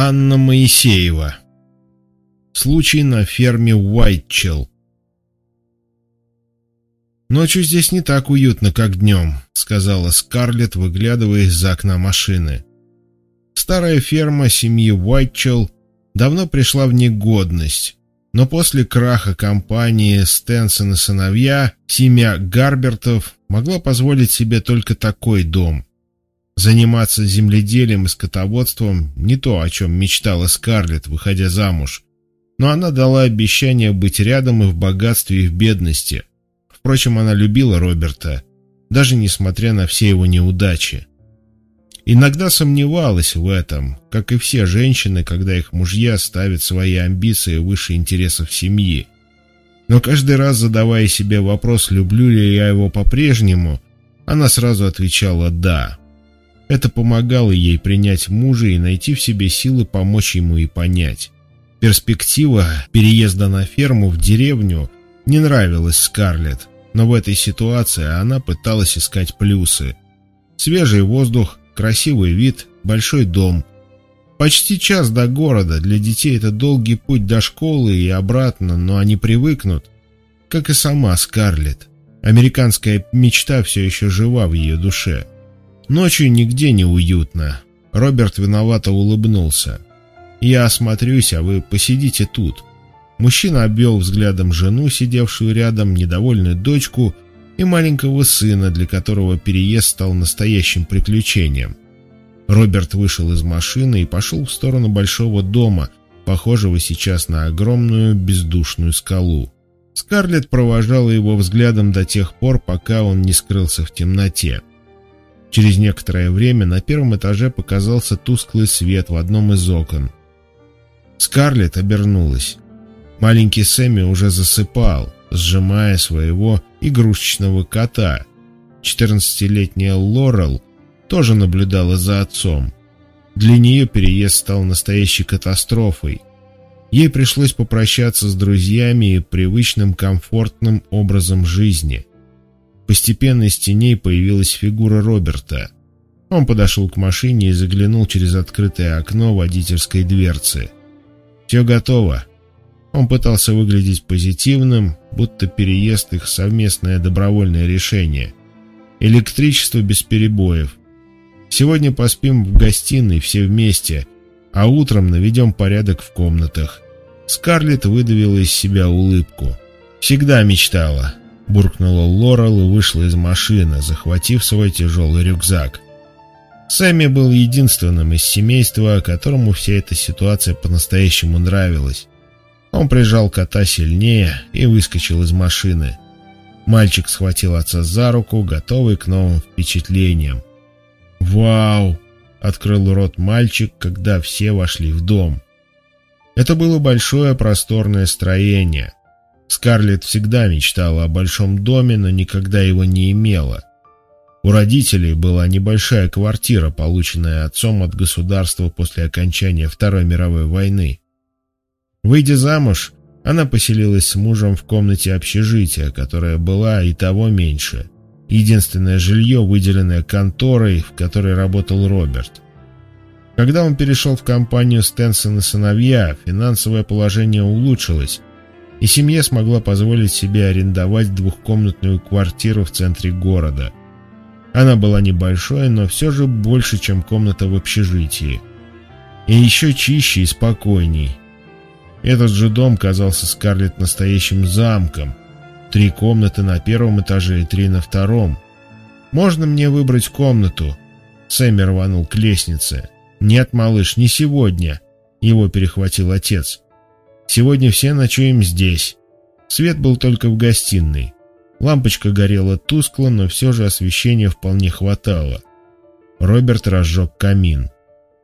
Анна Моисеева. Случай на ферме Уайтчелл. «Ночью здесь не так уютно, как днем», — сказала Скарлетт, выглядывая из-за окна машины. Старая ферма семьи Уайтчелл давно пришла в негодность, но после краха компании Стенсон и сыновья семья Гарбертов могла позволить себе только такой дом. Заниматься земледелием и скотоводством — не то, о чем мечтала Скарлетт, выходя замуж. Но она дала обещание быть рядом и в богатстве, и в бедности. Впрочем, она любила Роберта, даже несмотря на все его неудачи. Иногда сомневалась в этом, как и все женщины, когда их мужья ставят свои амбиции выше интересов семьи. Но каждый раз, задавая себе вопрос, люблю ли я его по-прежнему, она сразу отвечала «да». Это помогало ей принять мужа и найти в себе силы помочь ему и понять. Перспектива переезда на ферму в деревню не нравилась Скарлетт, но в этой ситуации она пыталась искать плюсы. Свежий воздух, красивый вид, большой дом. Почти час до города, для детей это долгий путь до школы и обратно, но они привыкнут. Как и сама Скарлетт. Американская мечта все еще жива в ее душе. Ночью нигде не уютно. Роберт виновато улыбнулся. «Я осмотрюсь, а вы посидите тут». Мужчина обвел взглядом жену, сидевшую рядом, недовольную дочку — и маленького сына, для которого переезд стал настоящим приключением. Роберт вышел из машины и пошел в сторону большого дома, похожего сейчас на огромную бездушную скалу. Скарлетт провожала его взглядом до тех пор, пока он не скрылся в темноте. Через некоторое время на первом этаже показался тусклый свет в одном из окон. Скарлетт обернулась. Маленький Сэмми уже засыпал сжимая своего игрушечного кота. Четырнадцатилетняя Лорел тоже наблюдала за отцом. Для нее переезд стал настоящей катастрофой. Ей пришлось попрощаться с друзьями и привычным комфортным образом жизни. Постепенно из теней появилась фигура Роберта. Он подошел к машине и заглянул через открытое окно водительской дверцы. «Все готово», он пытался выглядеть позитивным, будто переезд их совместное добровольное решение. Электричество без перебоев. Сегодня поспим в гостиной все вместе, а утром наведем порядок в комнатах. Скарлетт выдавила из себя улыбку. «Всегда мечтала», — буркнула Лорел и вышла из машины, захватив свой тяжелый рюкзак. Сэмми был единственным из семейства, которому вся эта ситуация по-настоящему нравилась. Он прижал кота сильнее и выскочил из машины. Мальчик схватил отца за руку, готовый к новым впечатлениям. «Вау!» — открыл рот мальчик, когда все вошли в дом. Это было большое просторное строение. Скарлетт всегда мечтала о большом доме, но никогда его не имела. У родителей была небольшая квартира, полученная отцом от государства после окончания Второй мировой войны. Выйдя замуж, она поселилась с мужем в комнате общежития, которая была и того меньше. Единственное жилье, выделенное конторой, в которой работал Роберт. Когда он перешел в компанию Стенсон сыновья, финансовое положение улучшилось, и семья смогла позволить себе арендовать двухкомнатную квартиру в центре города. Она была небольшой, но все же больше, чем комната в общежитии. И еще чище и спокойней, этот же дом казался Скарлетт настоящим замком. Три комнаты на первом этаже и три на втором. «Можно мне выбрать комнату?» Сэмми рванул к лестнице. «Нет, малыш, не сегодня!» Его перехватил отец. «Сегодня все ночуем здесь». Свет был только в гостиной. Лампочка горела тускло, но все же освещения вполне хватало. Роберт разжег камин.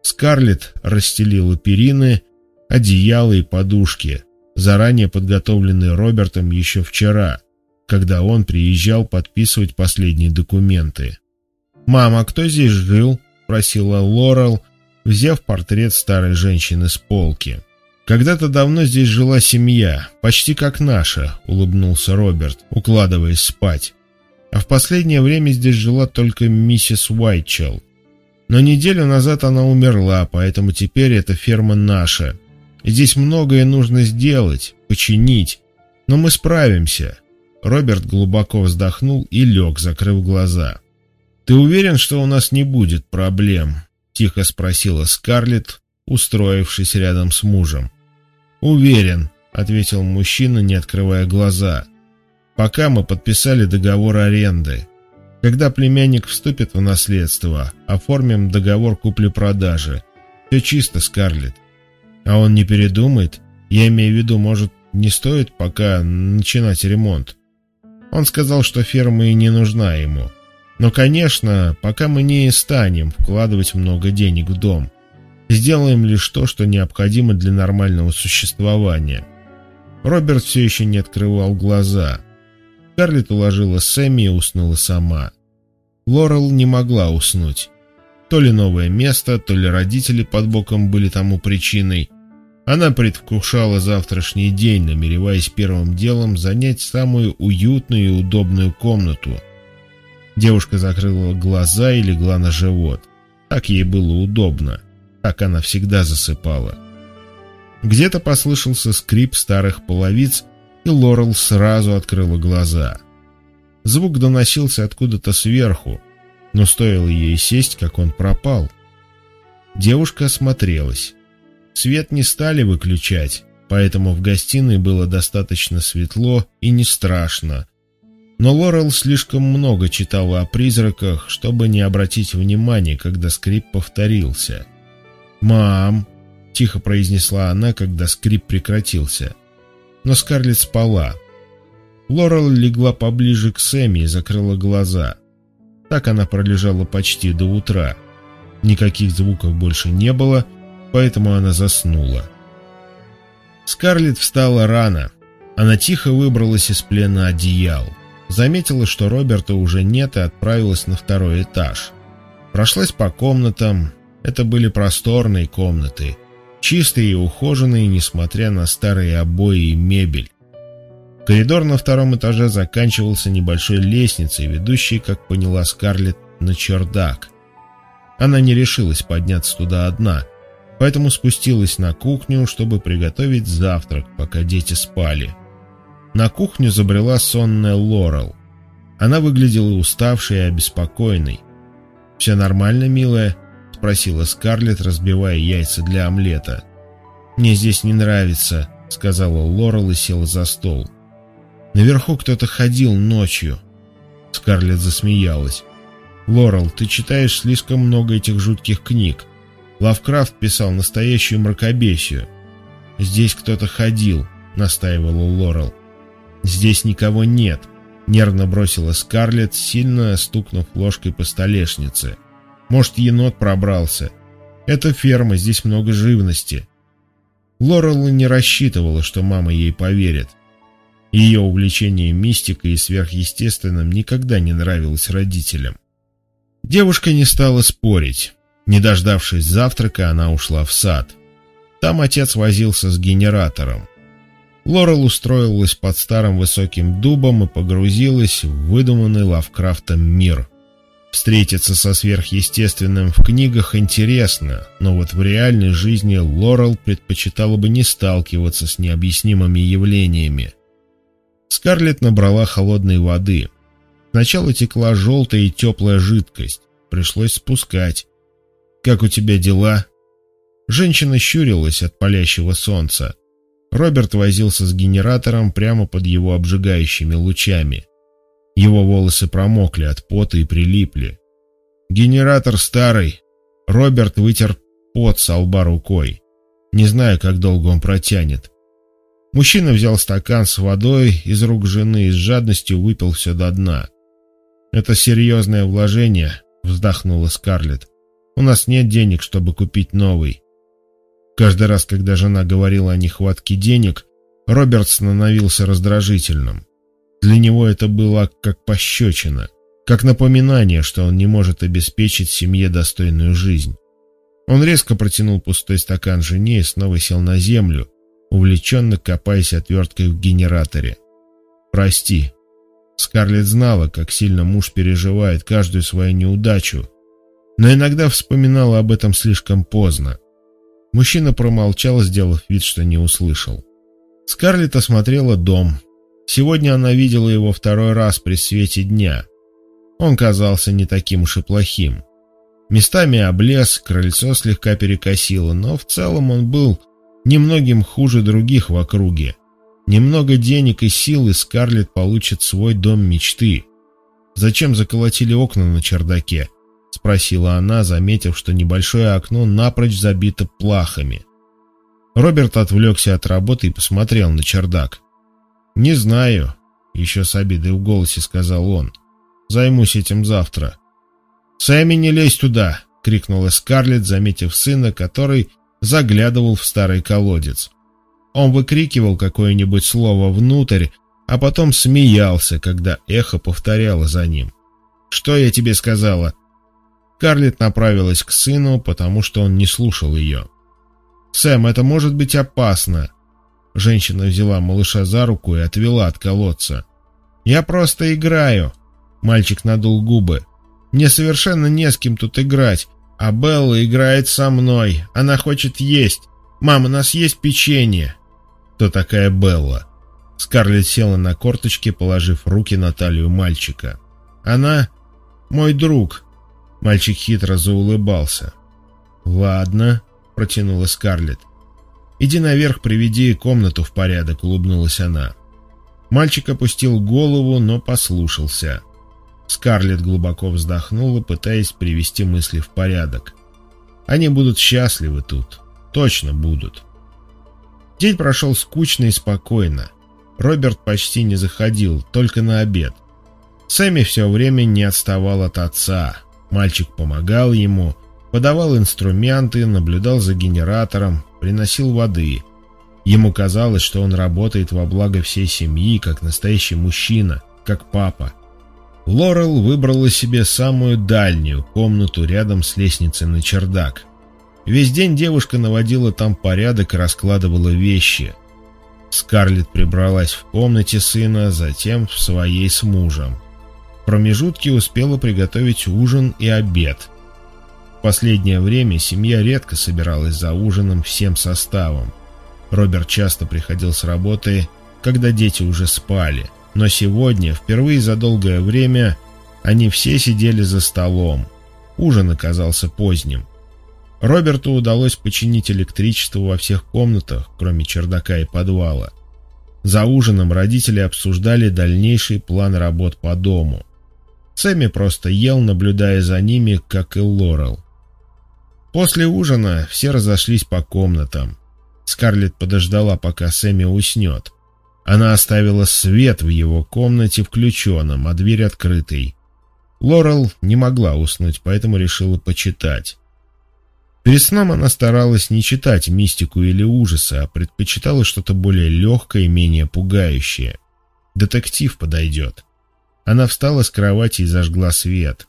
Скарлетт расстелила перины одеяло и подушки, заранее подготовленные Робертом еще вчера, когда он приезжал подписывать последние документы. «Мама, а кто здесь жил?» — просила Лорел, взяв портрет старой женщины с полки. «Когда-то давно здесь жила семья, почти как наша», — улыбнулся Роберт, укладываясь спать. «А в последнее время здесь жила только миссис Уайтчелл. Но неделю назад она умерла, поэтому теперь эта ферма наша. Здесь многое нужно сделать, починить, но мы справимся. Роберт глубоко вздохнул и лег, закрыв глаза. «Ты уверен, что у нас не будет проблем?» — тихо спросила Скарлетт, устроившись рядом с мужем. «Уверен», — ответил мужчина, не открывая глаза. «Пока мы подписали договор аренды. Когда племянник вступит в наследство, оформим договор купли-продажи. Все чисто, Скарлетт. А он не передумает? Я имею в виду, может, не стоит пока начинать ремонт?» Он сказал, что ферма и не нужна ему. Но, конечно, пока мы не станем вкладывать много денег в дом. Сделаем лишь то, что необходимо для нормального существования. Роберт все еще не открывал глаза. Карлет уложила Сэмми и уснула сама. Лорел не могла уснуть. То ли новое место, то ли родители под боком были тому причиной. Она предвкушала завтрашний день, намереваясь первым делом занять самую уютную и удобную комнату. Девушка закрыла глаза и легла на живот. Так ей было удобно. Так она всегда засыпала. Где-то послышался скрип старых половиц, и Лорел сразу открыла глаза. Звук доносился откуда-то сверху, но стоило ей сесть, как он пропал. Девушка осмотрелась. Свет не стали выключать, поэтому в гостиной было достаточно светло и не страшно. Но Лорел слишком много читала о призраках, чтобы не обратить внимания, когда скрип повторился. «Мам!» — тихо произнесла она, когда скрип прекратился. Но Скарлетт спала. Лорел легла поближе к Сэмми и закрыла глаза. Так она пролежала почти до утра. Никаких звуков больше не было, поэтому она заснула. Скарлетт встала рано. Она тихо выбралась из плена одеял. Заметила, что Роберта уже нет, и отправилась на второй этаж. Прошлась по комнатам. Это были просторные комнаты, чистые и ухоженные, несмотря на старые обои и мебель. Коридор на втором этаже заканчивался небольшой лестницей, ведущей, как поняла Скарлетт, на чердак. Она не решилась подняться туда одна — поэтому спустилась на кухню, чтобы приготовить завтрак, пока дети спали. На кухню забрела сонная Лорел. Она выглядела уставшей и обеспокоенной. «Все нормально, милая?» — спросила Скарлетт, разбивая яйца для омлета. «Мне здесь не нравится», — сказала Лорел и села за стол. «Наверху кто-то ходил ночью». Скарлетт засмеялась. «Лорел, ты читаешь слишком много этих жутких книг. Лавкрафт писал настоящую мракобесию. «Здесь кто-то ходил», — настаивала Лорел. «Здесь никого нет», — нервно бросила Скарлетт, сильно стукнув ложкой по столешнице. «Может, енот пробрался? Это ферма, здесь много живности». Лорел не рассчитывала, что мама ей поверит. Ее увлечение мистикой и сверхъестественным никогда не нравилось родителям. Девушка не стала спорить. Не дождавшись завтрака, она ушла в сад. Там отец возился с генератором. Лорел устроилась под старым высоким дубом и погрузилась в выдуманный Лавкрафтом мир. Встретиться со сверхъестественным в книгах интересно, но вот в реальной жизни Лорел предпочитала бы не сталкиваться с необъяснимыми явлениями. Скарлетт набрала холодной воды. Сначала текла желтая и теплая жидкость. Пришлось спускать. «Как у тебя дела?» Женщина щурилась от палящего солнца. Роберт возился с генератором прямо под его обжигающими лучами. Его волосы промокли от пота и прилипли. Генератор старый. Роберт вытер пот со лба рукой. Не знаю, как долго он протянет. Мужчина взял стакан с водой из рук жены и с жадностью выпил все до дна. «Это серьезное вложение», — вздохнула Скарлетт. У нас нет денег, чтобы купить новый. Каждый раз, когда жена говорила о нехватке денег, Роберт становился раздражительным. Для него это было как пощечина, как напоминание, что он не может обеспечить семье достойную жизнь. Он резко протянул пустой стакан жене и снова сел на землю, увлеченно копаясь отверткой в генераторе. «Прости». Скарлетт знала, как сильно муж переживает каждую свою неудачу, но иногда вспоминала об этом слишком поздно. Мужчина промолчал, сделав вид, что не услышал. Скарлетт осмотрела дом. Сегодня она видела его второй раз при свете дня. Он казался не таким уж и плохим. Местами облез, крыльцо слегка перекосило, но в целом он был немногим хуже других в округе. Немного денег и сил, и Скарлетт получит свой дом мечты. «Зачем заколотили окна на чердаке?» — спросила она, заметив, что небольшое окно напрочь забито плахами. Роберт отвлекся от работы и посмотрел на чердак. «Не знаю», — еще с обидой в голосе сказал он. «Займусь этим завтра». «Сэмми, не лезь туда!» — крикнула Скарлетт, заметив сына, который заглядывал в старый колодец. Он выкрикивал какое-нибудь слово внутрь, а потом смеялся, когда эхо повторяло за ним. «Что я тебе сказала?» Карлет направилась к сыну, потому что он не слушал ее. «Сэм, это может быть опасно!» Женщина взяла малыша за руку и отвела от колодца. «Я просто играю!» Мальчик надул губы. «Мне совершенно не с кем тут играть, а Белла играет со мной. Она хочет есть. Мама, у нас есть печенье!» кто такая Белла. Скарлетт села на корточки, положив руки на талию мальчика. «Она мой друг». Мальчик хитро заулыбался. «Ладно», — протянула Скарлетт. «Иди наверх, приведи комнату в порядок», — улыбнулась она. Мальчик опустил голову, но послушался. Скарлетт глубоко вздохнула, пытаясь привести мысли в порядок. «Они будут счастливы тут. Точно будут». День прошел скучно и спокойно. Роберт почти не заходил, только на обед. Сэмми все время не отставал от отца. Мальчик помогал ему, подавал инструменты, наблюдал за генератором, приносил воды. Ему казалось, что он работает во благо всей семьи, как настоящий мужчина, как папа. Лорел выбрала себе самую дальнюю комнату рядом с лестницей на чердак – Весь день девушка наводила там порядок и раскладывала вещи. Скарлетт прибралась в комнате сына, затем в своей с мужем. В промежутке успела приготовить ужин и обед. Последнее время семья редко собиралась за ужином всем составом. Роберт часто приходил с работы, когда дети уже спали. Но сегодня, впервые за долгое время, они все сидели за столом. Ужин оказался поздним. Роберту удалось починить электричество во всех комнатах, кроме чердака и подвала. За ужином родители обсуждали дальнейший план работ по дому. Сэмми просто ел, наблюдая за ними, как и Лорел. После ужина все разошлись по комнатам. Скарлетт подождала, пока Сэмми уснет. Она оставила свет в его комнате включенным, а дверь открытой. Лорел не могла уснуть, поэтому решила почитать. Перед сном она старалась не читать мистику или ужасы, а предпочитала что-то более легкое и менее пугающее. Детектив подойдет. Она встала с кровати и зажгла свет.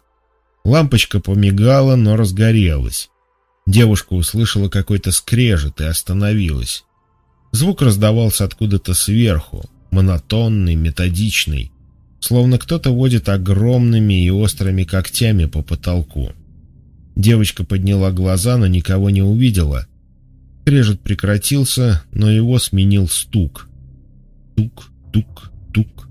Лампочка помигала, но разгорелась. Девушка услышала какой-то скрежет и остановилась. Звук раздавался откуда-то сверху, монотонный, методичный, словно кто-то водит огромными и острыми когтями по потолку. Девочка подняла глаза, но никого не увидела. Крежет прекратился, но его сменил стук. Тук, тук, тук.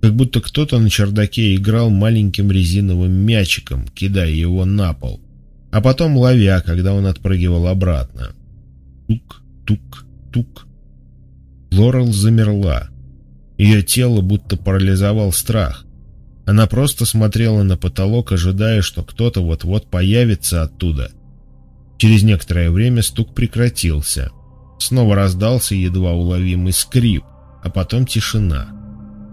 Как будто кто-то на чердаке играл маленьким резиновым мячиком, кидая его на пол, а потом ловя, когда он отпрыгивал обратно. Тук, тук, тук. Лорел замерла. Ее тело будто парализовал страх. Она просто смотрела на потолок, ожидая, что кто-то вот-вот появится оттуда. Через некоторое время стук прекратился. Снова раздался едва уловимый скрип, а потом тишина.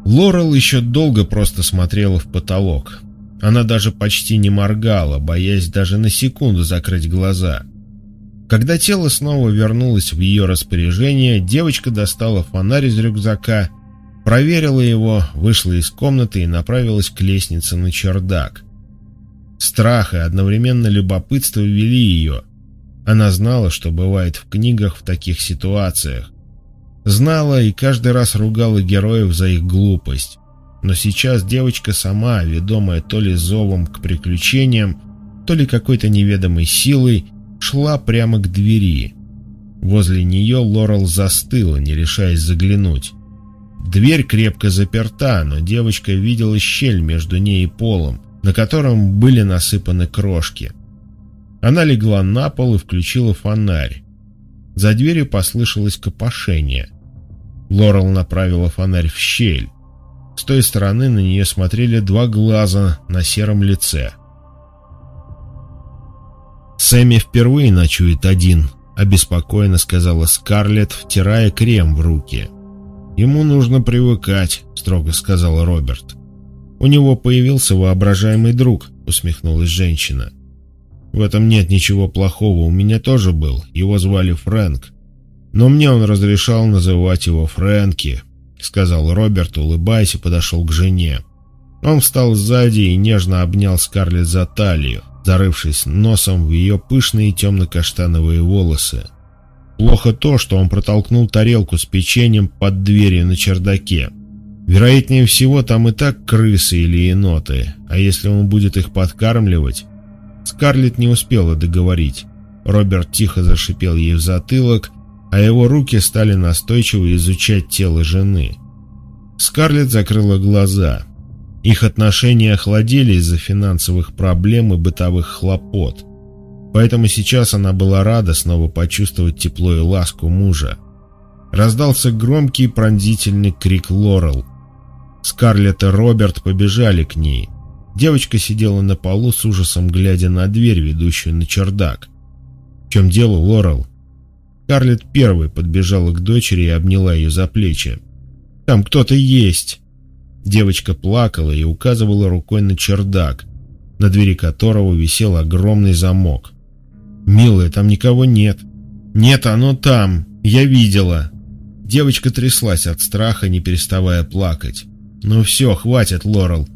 Лорел еще долго просто смотрела в потолок. Она даже почти не моргала, боясь даже на секунду закрыть глаза. Когда тело снова вернулось в ее распоряжение, девочка достала фонарь из рюкзака Проверила его, вышла из комнаты и направилась к лестнице на чердак. Страх и одновременно любопытство вели ее. Она знала, что бывает в книгах в таких ситуациях. Знала и каждый раз ругала героев за их глупость. Но сейчас девочка сама, ведомая то ли зовом к приключениям, то ли какой-то неведомой силой, шла прямо к двери. Возле нее Лорел застыла, не решаясь заглянуть. Дверь крепко заперта, но девочка видела щель между ней и полом, на котором были насыпаны крошки. Она легла на пол и включила фонарь. За дверью послышалось копошение. Лорел направила фонарь в щель. С той стороны на нее смотрели два глаза на сером лице. «Сэмми впервые ночует один», — обеспокоенно сказала Скарлетт, втирая крем в руки. «Ему нужно привыкать», — строго сказал Роберт. «У него появился воображаемый друг», — усмехнулась женщина. «В этом нет ничего плохого, у меня тоже был, его звали Фрэнк. Но мне он разрешал называть его Фрэнки», — сказал Роберт, улыбаясь и подошел к жене. Он встал сзади и нежно обнял Скарлетт за талию, зарывшись носом в ее пышные темно-каштановые волосы. Плохо то, что он протолкнул тарелку с печеньем под дверью на чердаке. Вероятнее всего, там и так крысы или еноты, а если он будет их подкармливать... Скарлетт не успела договорить. Роберт тихо зашипел ей в затылок, а его руки стали настойчиво изучать тело жены. Скарлетт закрыла глаза. Их отношения охладели из-за финансовых проблем и бытовых хлопот. Поэтому сейчас она была рада снова почувствовать тепло и ласку мужа. Раздался громкий пронзительный крик Лорел. Скарлетт и Роберт побежали к ней. Девочка сидела на полу с ужасом, глядя на дверь, ведущую на чердак. «В чем дело, Лорел?» Скарлетт первой подбежала к дочери и обняла ее за плечи. «Там кто-то есть!» Девочка плакала и указывала рукой на чердак, на двери которого висел огромный замок. «Милая, там никого нет». «Нет, оно там. Я видела». Девочка тряслась от страха, не переставая плакать. «Ну все, хватит, Лорел».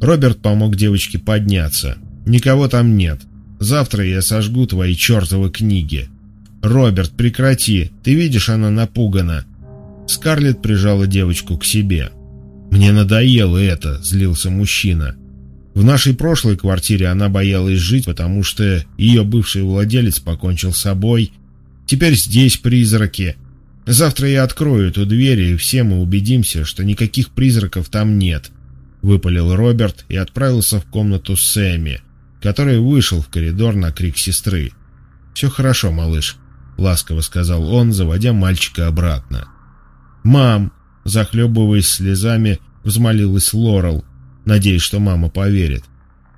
Роберт помог девочке подняться. «Никого там нет. Завтра я сожгу твои чертовы книги». «Роберт, прекрати. Ты видишь, она напугана». Скарлетт прижала девочку к себе. «Мне надоело это», — злился мужчина. В нашей прошлой квартире она боялась жить, потому что ее бывший владелец покончил с собой. Теперь здесь призраки. Завтра я открою эту дверь, и все мы убедимся, что никаких призраков там нет. Выпалил Роберт и отправился в комнату Сэмми, который вышел в коридор на крик сестры. «Все хорошо, малыш», — ласково сказал он, заводя мальчика обратно. «Мам!» — захлебываясь слезами, взмолилась Лорел — надеясь, что мама поверит.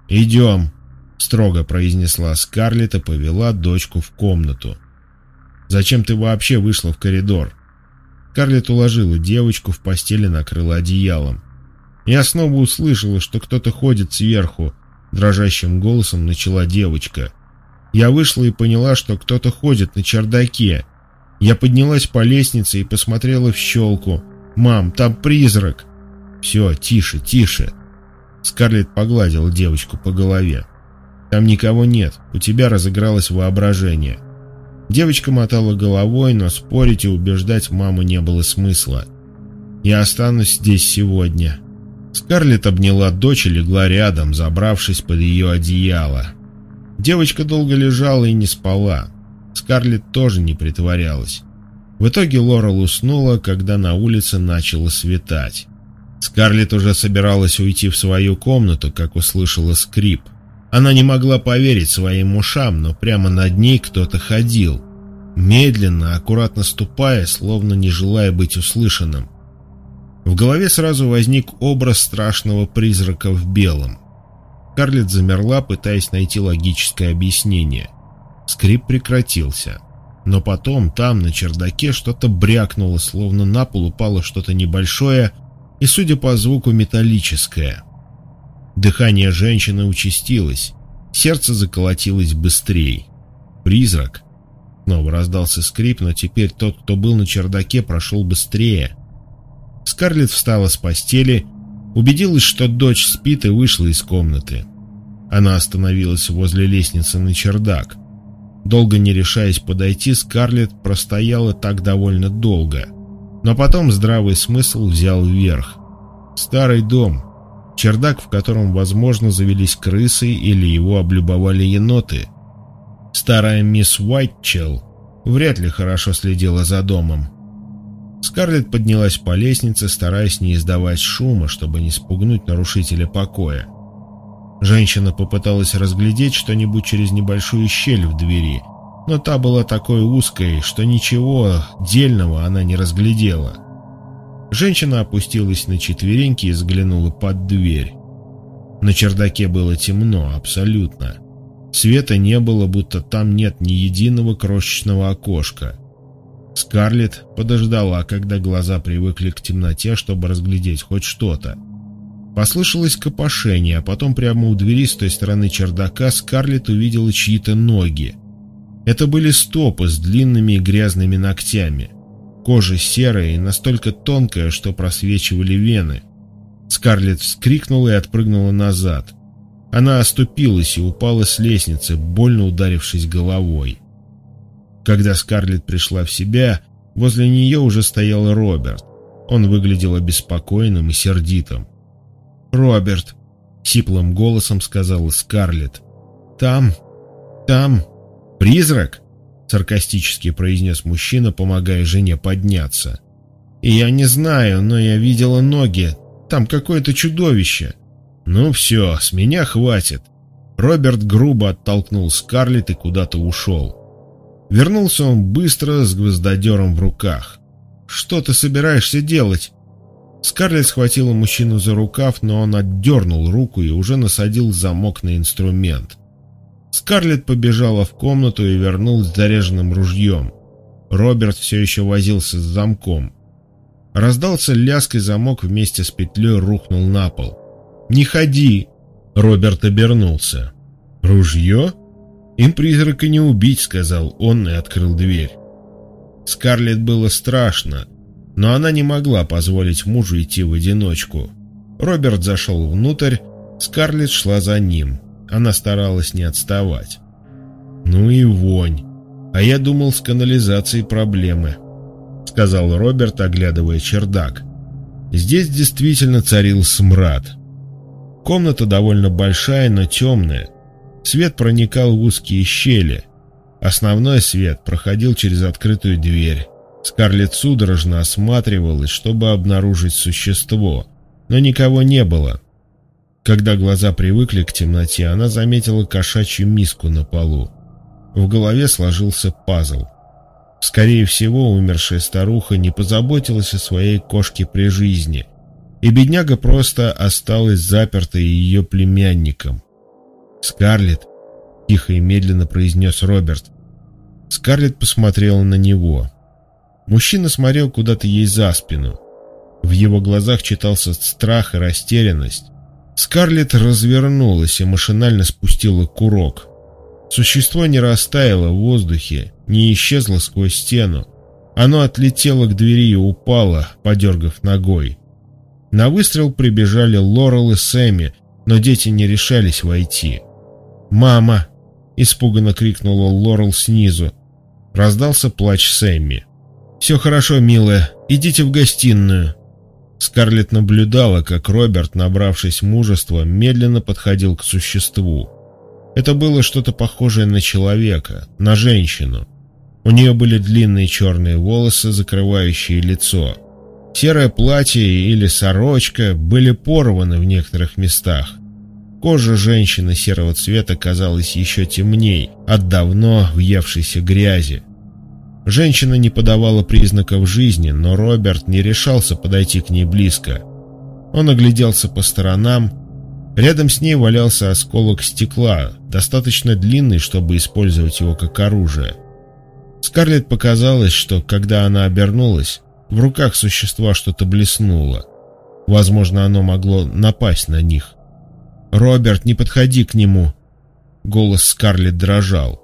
«Идем», — строго произнесла Скарлетт и повела дочку в комнату. «Зачем ты вообще вышла в коридор?» Скарлетт уложила девочку в постели, накрыла одеялом. Я снова услышала, что кто-то ходит сверху, дрожащим голосом начала девочка. Я вышла и поняла, что кто-то ходит на чердаке. Я поднялась по лестнице и посмотрела в щелку. «Мам, там призрак!» «Все, тише, тише!» Скарлетт погладила девочку по голове. «Там никого нет, у тебя разыгралось воображение». Девочка мотала головой, но спорить и убеждать маму не было смысла. «Я останусь здесь сегодня». Скарлетт обняла дочь и легла рядом, забравшись под ее одеяло. Девочка долго лежала и не спала. Скарлетт тоже не притворялась. В итоге Лорел уснула, когда на улице начало светать. Скарлетт уже собиралась уйти в свою комнату, как услышала скрип. Она не могла поверить своим ушам, но прямо над ней кто-то ходил. Медленно, аккуратно ступая, словно не желая быть услышанным. В голове сразу возник образ страшного призрака в белом. Скарлетт замерла, пытаясь найти логическое объяснение. Скрип прекратился. Но потом там, на чердаке, что-то брякнуло, словно на пол упало что-то небольшое — и, судя по звуку, металлическое. Дыхание женщины участилось, сердце заколотилось быстрее. Призрак. Снова раздался скрип, но теперь тот, кто был на чердаке, прошел быстрее. Скарлетт встала с постели, убедилась, что дочь спит и вышла из комнаты. Она остановилась возле лестницы на чердак. Долго не решаясь подойти, Скарлетт простояла так довольно долго — но потом здравый смысл взял вверх. Старый дом. Чердак, в котором, возможно, завелись крысы или его облюбовали еноты. Старая мисс Уайтчелл вряд ли хорошо следила за домом. Скарлетт поднялась по лестнице, стараясь не издавать шума, чтобы не спугнуть нарушителя покоя. Женщина попыталась разглядеть что-нибудь через небольшую щель в двери, но та была такой узкой, что ничего дельного она не разглядела. Женщина опустилась на четвереньки и взглянула под дверь. На чердаке было темно, абсолютно. Света не было, будто там нет ни единого крошечного окошка. Скарлетт подождала, когда глаза привыкли к темноте, чтобы разглядеть хоть что-то. Послышалось копошение, а потом прямо у двери с той стороны чердака Скарлетт увидела чьи-то ноги. Это были стопы с длинными и грязными ногтями. Кожа серая и настолько тонкая, что просвечивали вены. Скарлетт вскрикнула и отпрыгнула назад. Она оступилась и упала с лестницы, больно ударившись головой. Когда Скарлетт пришла в себя, возле нее уже стоял Роберт. Он выглядел обеспокоенным и сердитым. «Роберт», — сиплым голосом сказала Скарлетт, — «там, там, призрак?» — саркастически произнес мужчина, помогая жене подняться. «И я не знаю, но я видела ноги. Там какое-то чудовище». «Ну все, с меня хватит». Роберт грубо оттолкнул Скарлетт и куда-то ушел. Вернулся он быстро с гвоздодером в руках. «Что ты собираешься делать?» Скарлетт схватила мужчину за рукав, но он отдернул руку и уже насадил замок на инструмент. Скарлетт побежала в комнату и вернулась с заряженным ружьем. Роберт все еще возился с замком. Раздался лязг, и замок вместе с петлей рухнул на пол. «Не ходи!» Роберт обернулся. «Ружье?» «Им призрака не убить», — сказал он и открыл дверь. Скарлетт было страшно, но она не могла позволить мужу идти в одиночку. Роберт зашел внутрь, Скарлетт шла за ним. Она старалась не отставать. «Ну и вонь. А я думал, с канализацией проблемы», — сказал Роберт, оглядывая чердак. Здесь действительно царил смрад. Комната довольно большая, но темная. Свет проникал в узкие щели. Основной свет проходил через открытую дверь. Скарлетт судорожно осматривалась, чтобы обнаружить существо, но никого не было. Когда глаза привыкли к темноте, она заметила кошачью миску на полу. В голове сложился пазл. Скорее всего, умершая старуха не позаботилась о своей кошке при жизни, и бедняга просто осталась запертой ее племянником. «Скарлетт!» — тихо и медленно произнес Роберт. Скарлетт посмотрела на него. Мужчина смотрел куда-то ей за спину. В его глазах читался страх и растерянность. Скарлетт развернулась и машинально спустила курок. Существо не растаяло в воздухе, не исчезло сквозь стену. Оно отлетело к двери и упало, подергав ногой. На выстрел прибежали Лорел и Сэмми, но дети не решались войти. «Мама!» — испуганно крикнула Лорел снизу. Раздался плач Сэмми. «Все хорошо, милая, идите в гостиную». Скарлетт наблюдала, как Роберт, набравшись мужества, медленно подходил к существу. Это было что-то похожее на человека, на женщину. У нее были длинные черные волосы, закрывающие лицо. Серое платье или сорочка были порваны в некоторых местах. Кожа женщины серого цвета казалась еще темней от давно въевшейся грязи. Женщина не подавала признаков жизни, но Роберт не решался подойти к ней близко. Он огляделся по сторонам. Рядом с ней валялся осколок стекла, достаточно длинный, чтобы использовать его как оружие. Скарлетт показалось, что, когда она обернулась, в руках существа что-то блеснуло. Возможно, оно могло напасть на них. «Роберт, не подходи к нему!» Голос Скарлетт дрожал.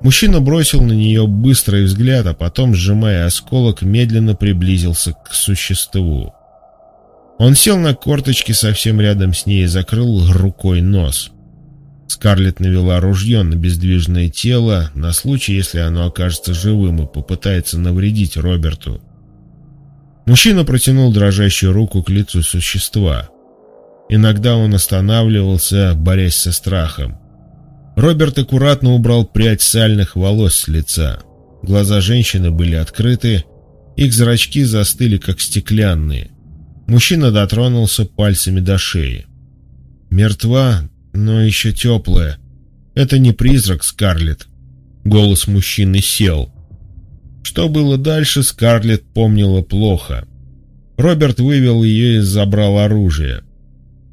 Мужчина бросил на нее быстрый взгляд, а потом, сжимая осколок, медленно приблизился к существу. Он сел на корточки совсем рядом с ней и закрыл рукой нос. Скарлетт навела ружье на бездвижное тело на случай, если оно окажется живым и попытается навредить Роберту. Мужчина протянул дрожащую руку к лицу существа. Иногда он останавливался, борясь со страхом. Роберт аккуратно убрал прядь сальных волос с лица. Глаза женщины были открыты, их зрачки застыли, как стеклянные. Мужчина дотронулся пальцами до шеи. Мертва, но еще теплая. Это не призрак, Скарлетт. Голос мужчины сел. Что было дальше, Скарлетт помнила плохо. Роберт вывел ее и забрал оружие.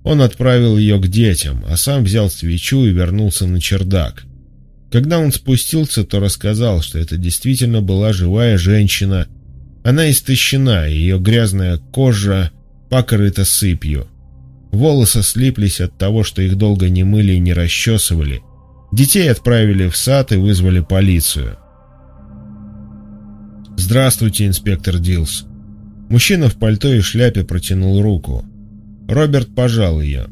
Он отправил ее к детям, а сам взял свечу и вернулся на чердак. Когда он спустился, то рассказал, что это действительно была живая женщина. Она истощена, ее грязная кожа покрыта сыпью. Волосы слиплись от того, что их долго не мыли и не расчесывали. Детей отправили в сад и вызвали полицию. «Здравствуйте, инспектор Дилс». Мужчина в пальто и шляпе протянул руку. Роберт пожал ее.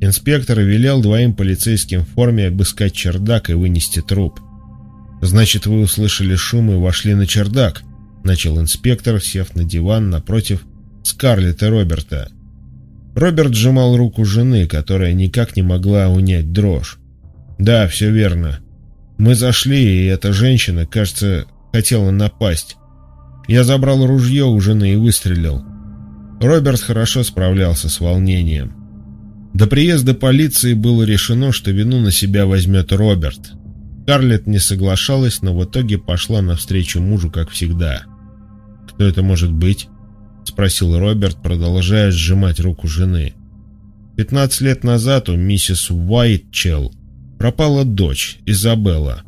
Инспектор велел двоим полицейским в форме обыскать чердак и вынести труп. «Значит, вы услышали шум и вошли на чердак», — начал инспектор, сев на диван напротив Скарлетт и Роберта. Роберт сжимал руку жены, которая никак не могла унять дрожь. «Да, все верно. Мы зашли, и эта женщина, кажется, хотела напасть. Я забрал ружье у жены и выстрелил. Роберт хорошо справлялся с волнением. До приезда полиции было решено, что вину на себя возьмет Роберт. Карлет не соглашалась, но в итоге пошла навстречу мужу, как всегда. «Кто это может быть?» — спросил Роберт, продолжая сжимать руку жены. «Пятнадцать лет назад у миссис Уайтчелл пропала дочь, Изабелла.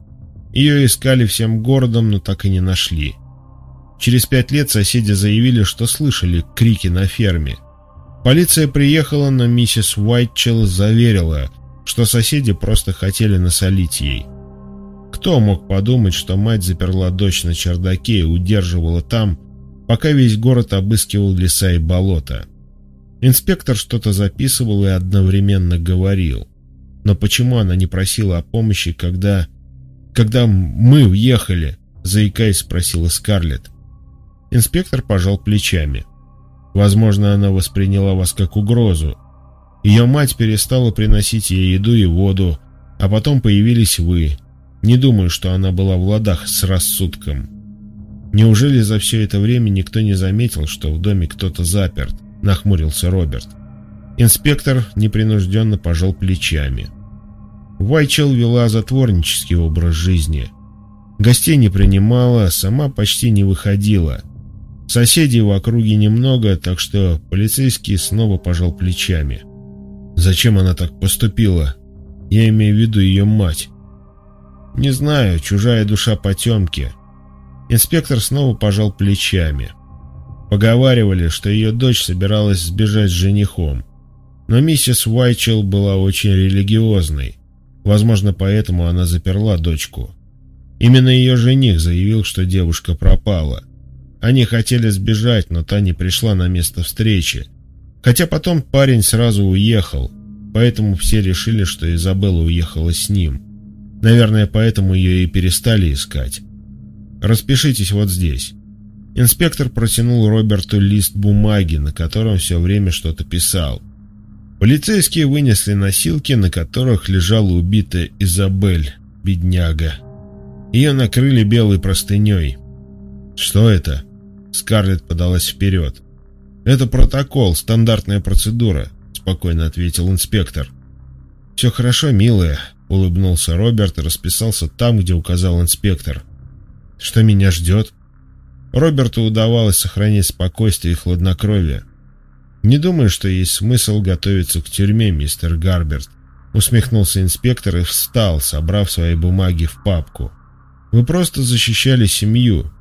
Ее искали всем городом, но так и не нашли. Через пять лет соседи заявили, что слышали крики на ферме. Полиция приехала, но миссис Уайтчелл заверила, что соседи просто хотели насолить ей. Кто мог подумать, что мать заперла дочь на чердаке и удерживала там, пока весь город обыскивал леса и болота? Инспектор что-то записывал и одновременно говорил. Но почему она не просила о помощи, когда... когда мы уехали? Заикаясь, спросила Скарлетт. Инспектор пожал плечами. Возможно, она восприняла вас как угрозу. Ее мать перестала приносить ей еду и воду, а потом появились вы. Не думаю, что она была в ладах с рассудком. Неужели за все это время никто не заметил, что в доме кто-то заперт? Нахмурился Роберт. Инспектор непринужденно пожал плечами. Вайчел вела затворнический образ жизни. Гостей не принимала, сама почти не выходила – Соседей в округе немного, так что полицейский снова пожал плечами. Зачем она так поступила? Я имею в виду ее мать. Не знаю, чужая душа потемки. Инспектор снова пожал плечами. Поговаривали, что ее дочь собиралась сбежать с женихом. Но миссис Уайчелл была очень религиозной. Возможно, поэтому она заперла дочку. Именно ее жених заявил, что девушка пропала – они хотели сбежать, но та не пришла на место встречи. Хотя потом парень сразу уехал, поэтому все решили, что Изабелла уехала с ним. Наверное, поэтому ее и перестали искать. Распишитесь вот здесь. Инспектор протянул Роберту лист бумаги, на котором все время что-то писал. Полицейские вынесли носилки, на которых лежала убитая Изабель, бедняга. Ее накрыли белой простыней. «Что это?» Скарлетт подалась вперед. «Это протокол, стандартная процедура», — спокойно ответил инспектор. «Все хорошо, милая», — улыбнулся Роберт и расписался там, где указал инспектор. «Что меня ждет?» Роберту удавалось сохранить спокойствие и хладнокровие. «Не думаю, что есть смысл готовиться к тюрьме, мистер Гарберт», — усмехнулся инспектор и встал, собрав свои бумаги в папку. «Вы просто защищали семью,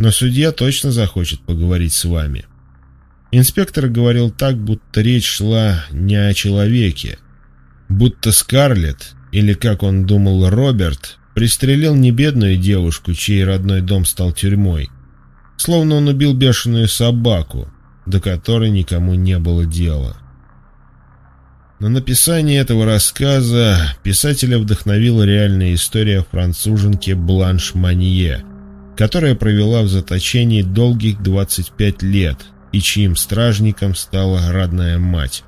но судья точно захочет поговорить с вами. Инспектор говорил так, будто речь шла не о человеке. Будто Скарлетт, или, как он думал, Роберт, пристрелил не бедную девушку, чей родной дом стал тюрьмой. Словно он убил бешеную собаку, до которой никому не было дела. На написание этого рассказа писателя вдохновила реальная история француженки Бланш Манье – которая провела в заточении долгих 25 лет и чьим стражником стала родная мать.